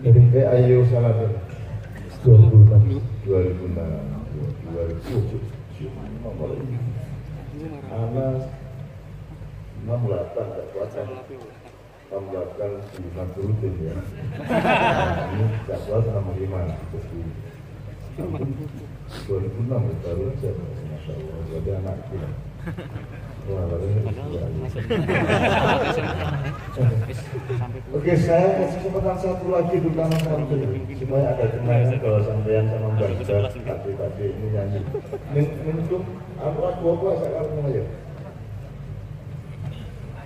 dari B Ayu Salatin 2006 2006 2007 nomor ini anak 68 tak kuasa tambahkan di Nasruddin ya ini tak kuasa nomor 5 2006 baru saja Masya Allah jadi anak kita Oke, saya kasih kesempatan satu lagi dulu kamu supaya ada kemarin kalau sampean sama Mbak tadi tadi ini nyanyi. Menutup, aku aku aku saya akan mengajar.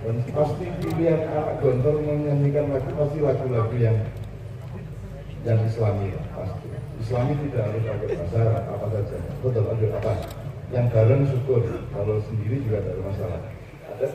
Dan pasti pilihan anak gontor menyanyikan lagu pasti lagu-lagu yang yang Islami pasti. Islami tidak harus pakai pasar apa saja. Betul, ada apa? Yang bareng syukur. Kalau sendiri juga tidak ada masalah. Ada